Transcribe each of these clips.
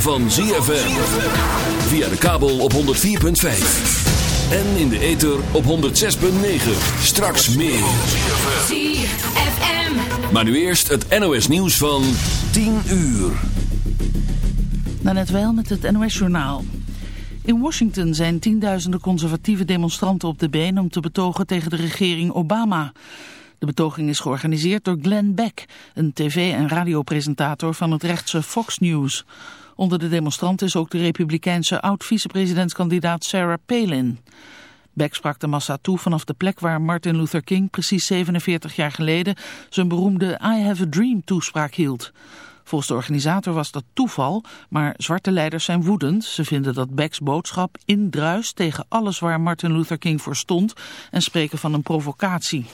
van ZFM. Via de kabel op 104.5. En in de ether op 106.9. Straks meer. ZFM. Maar nu eerst het NOS nieuws van 10 uur. net wel met het NOS journaal. In Washington zijn tienduizenden conservatieve demonstranten op de been om te betogen tegen de regering Obama... De betoging is georganiseerd door Glenn Beck, een tv- en radiopresentator van het rechtse Fox News. Onder de demonstranten is ook de republikeinse oud-vicepresidentskandidaat Sarah Palin. Beck sprak de massa toe vanaf de plek waar Martin Luther King precies 47 jaar geleden zijn beroemde I Have a Dream toespraak hield. Volgens de organisator was dat toeval, maar zwarte leiders zijn woedend. Ze vinden dat Becks boodschap indruist tegen alles waar Martin Luther King voor stond en spreken van een provocatie.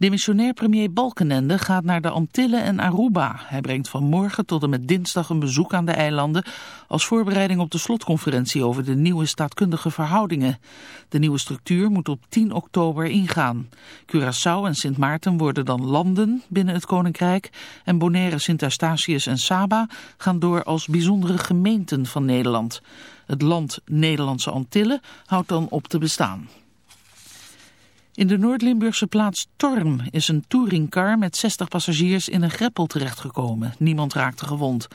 Demissionair premier Balkenende gaat naar de Antillen en Aruba. Hij brengt van morgen tot en met dinsdag een bezoek aan de eilanden... als voorbereiding op de slotconferentie over de nieuwe staatkundige verhoudingen. De nieuwe structuur moet op 10 oktober ingaan. Curaçao en Sint Maarten worden dan landen binnen het Koninkrijk... en Bonaire, Sint Eustatius en Saba gaan door als bijzondere gemeenten van Nederland. Het land Nederlandse Antillen houdt dan op te bestaan. In de Noord-Limburgse plaats Torm is een touringcar met 60 passagiers in een greppel terechtgekomen. Niemand raakte gewond.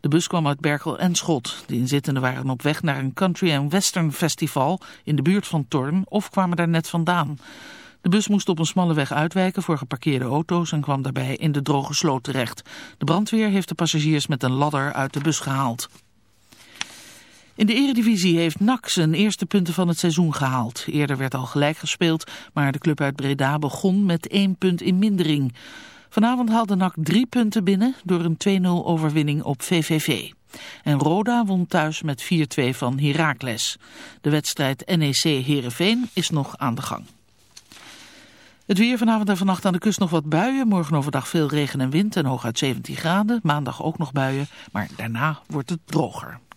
De bus kwam uit Berkel en Schot. De inzittenden waren op weg naar een country and western festival in de buurt van Torm of kwamen daar net vandaan. De bus moest op een smalle weg uitwijken voor geparkeerde auto's en kwam daarbij in de droge sloot terecht. De brandweer heeft de passagiers met een ladder uit de bus gehaald. In de eredivisie heeft NAC zijn eerste punten van het seizoen gehaald. Eerder werd al gelijk gespeeld, maar de club uit Breda begon met één punt in mindering. Vanavond haalde NAC drie punten binnen door een 2-0 overwinning op VVV. En Roda won thuis met 4-2 van Heracles. De wedstrijd NEC-Herenveen is nog aan de gang. Het weer vanavond en vannacht aan de kust nog wat buien. Morgen overdag veel regen en wind en hooguit 17 graden. Maandag ook nog buien, maar daarna wordt het droger.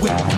whip.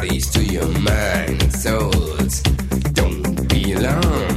bodies to your mind and souls don't belong.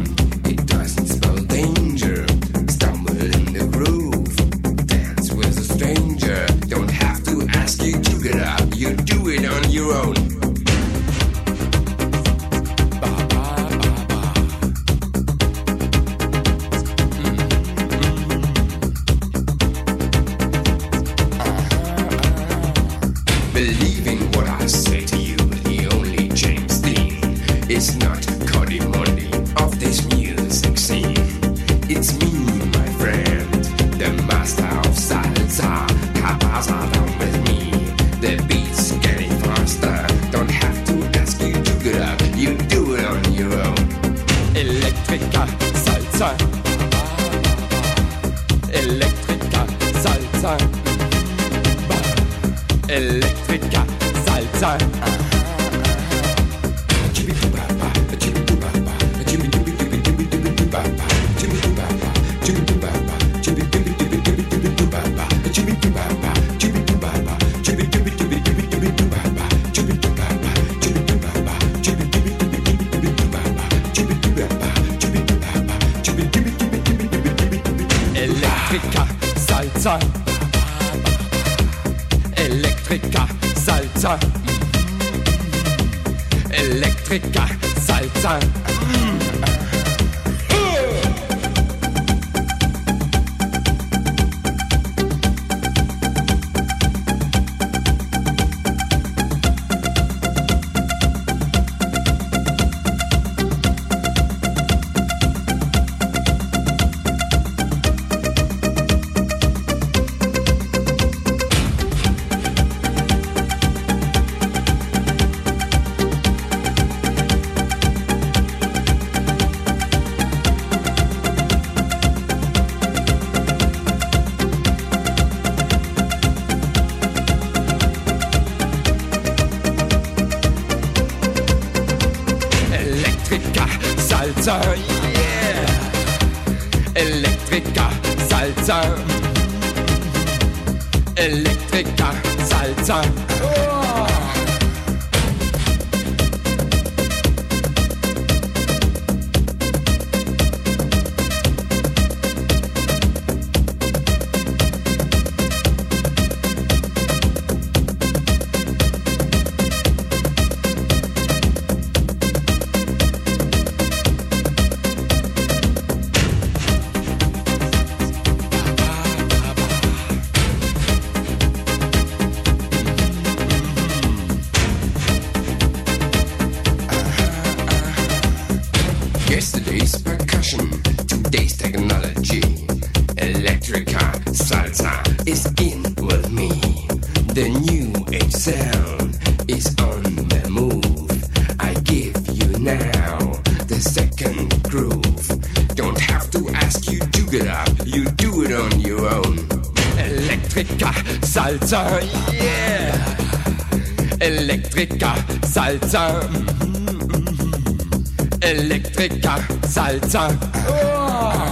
Salsa. Mm-hmm, mm-hmm. Electrica Salsa. Oh.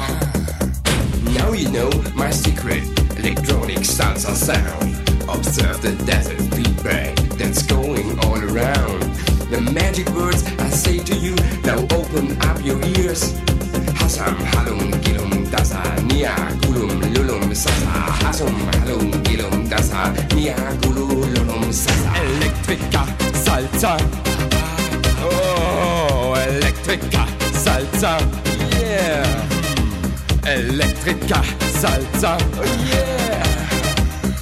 Now you know my secret electronic salsa sound. Observe the desert feedback that's going all around. The magic words I say to you, now open up your ears. Hasam, halum, gilum, dasa, nia, gulum, lulum, sasa. Hasum, halum, gilum, dasa, nia, gulum, lulum, sasa. Electrica Salsa. Oh, Elektrika Salsa. Yeah. Elektrika Salsa. Oh, yeah.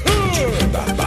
Uh.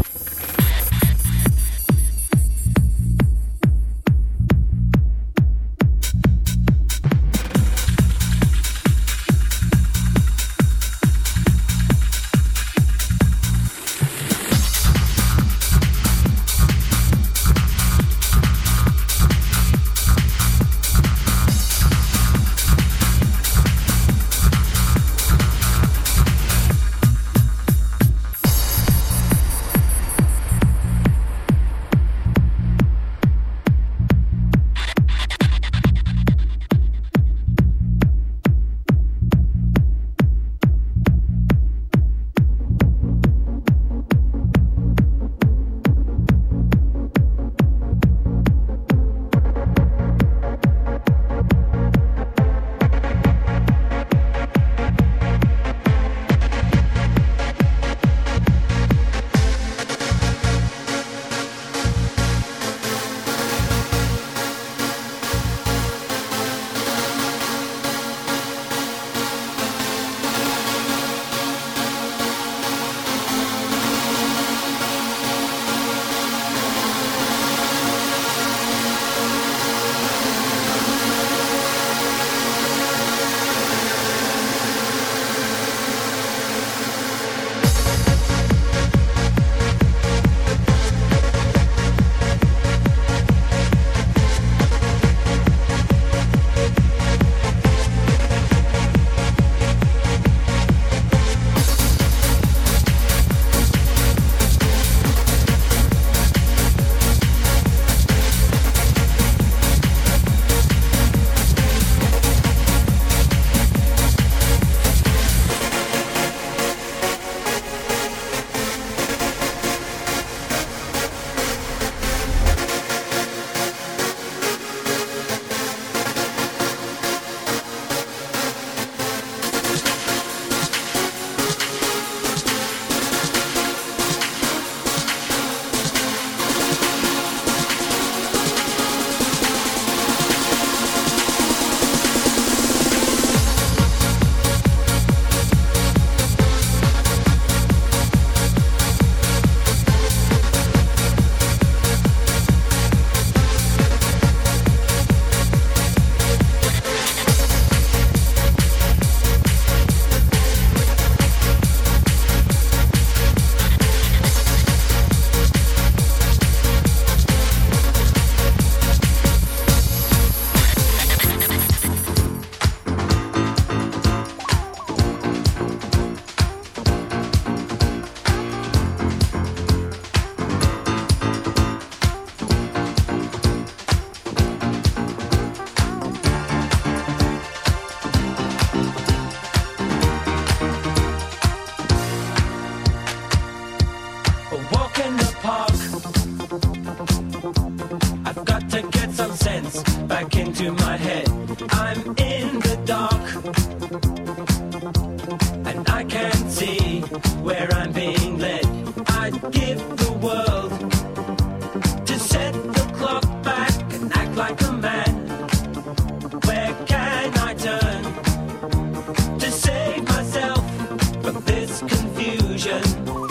confusion.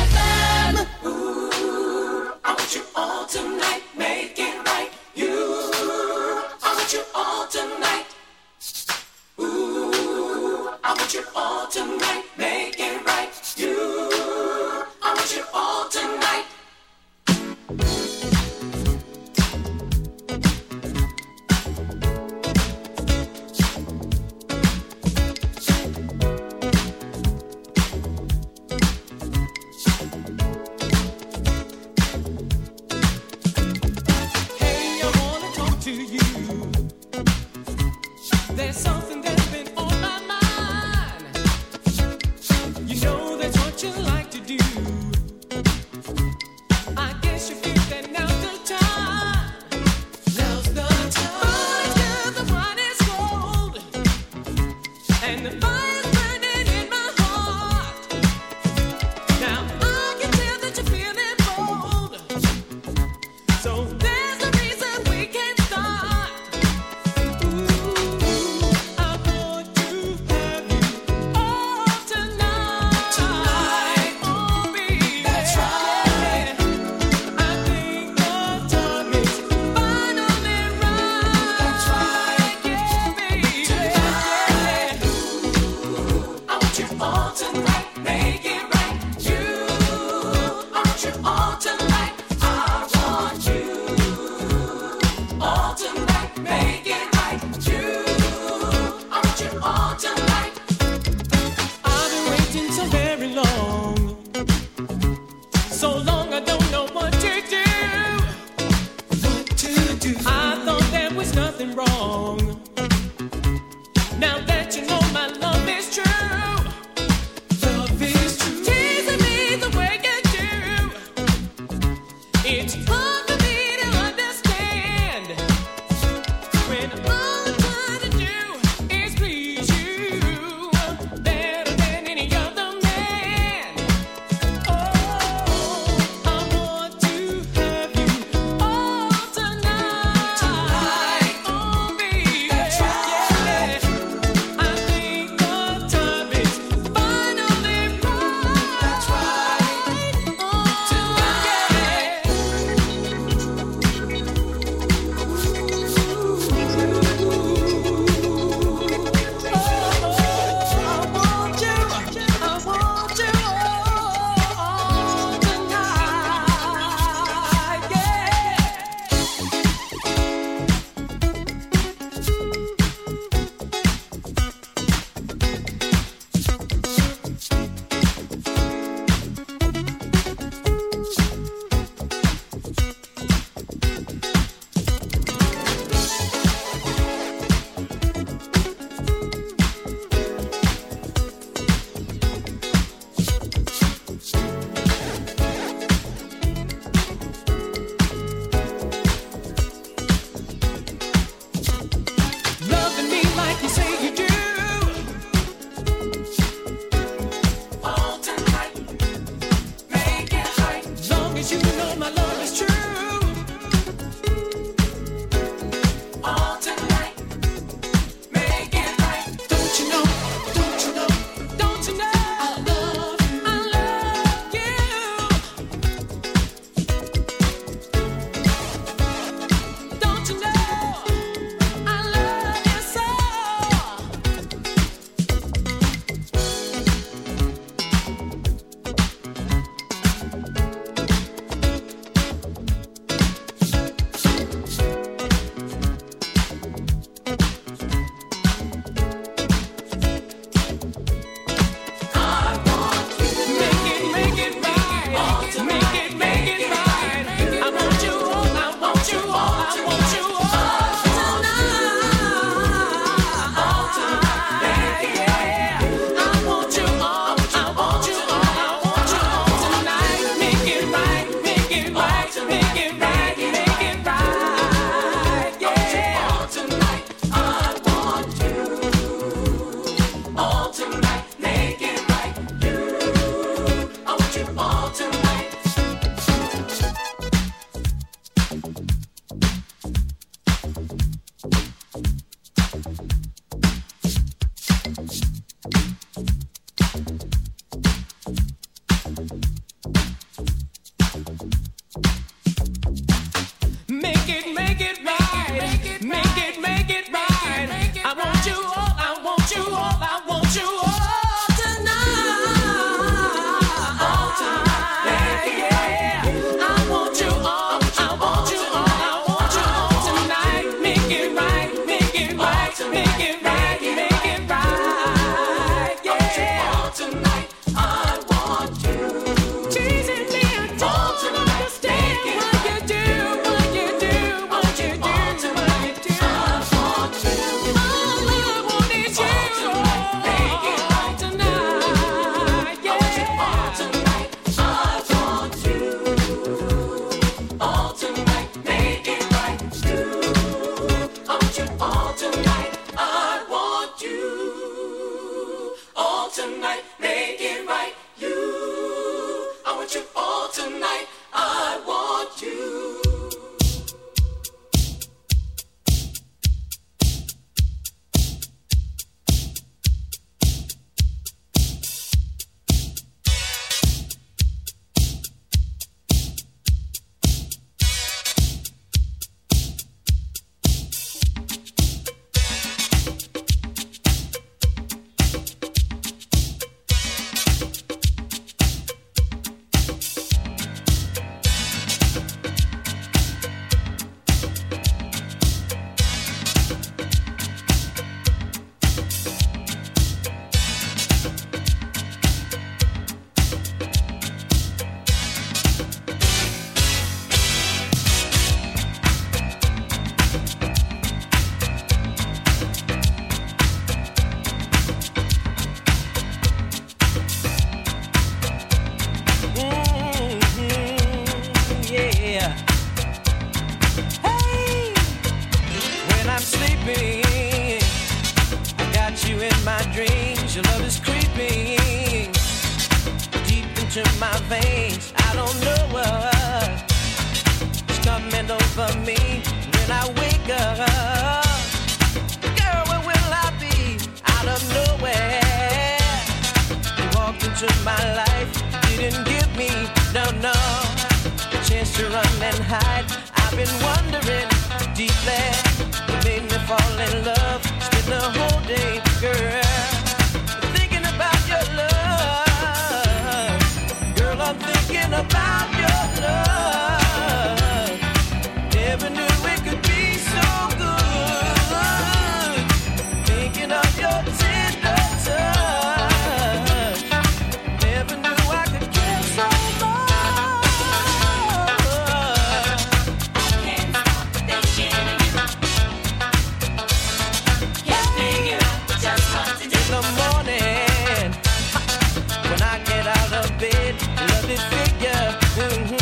Mm-hmm.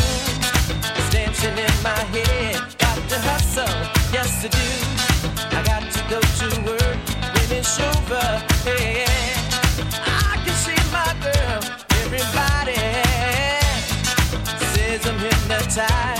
It's dancing in my head. Got to hustle, yes I do. I got to go to work when it's over. I can see my girl. Everybody says I'm hypnotized.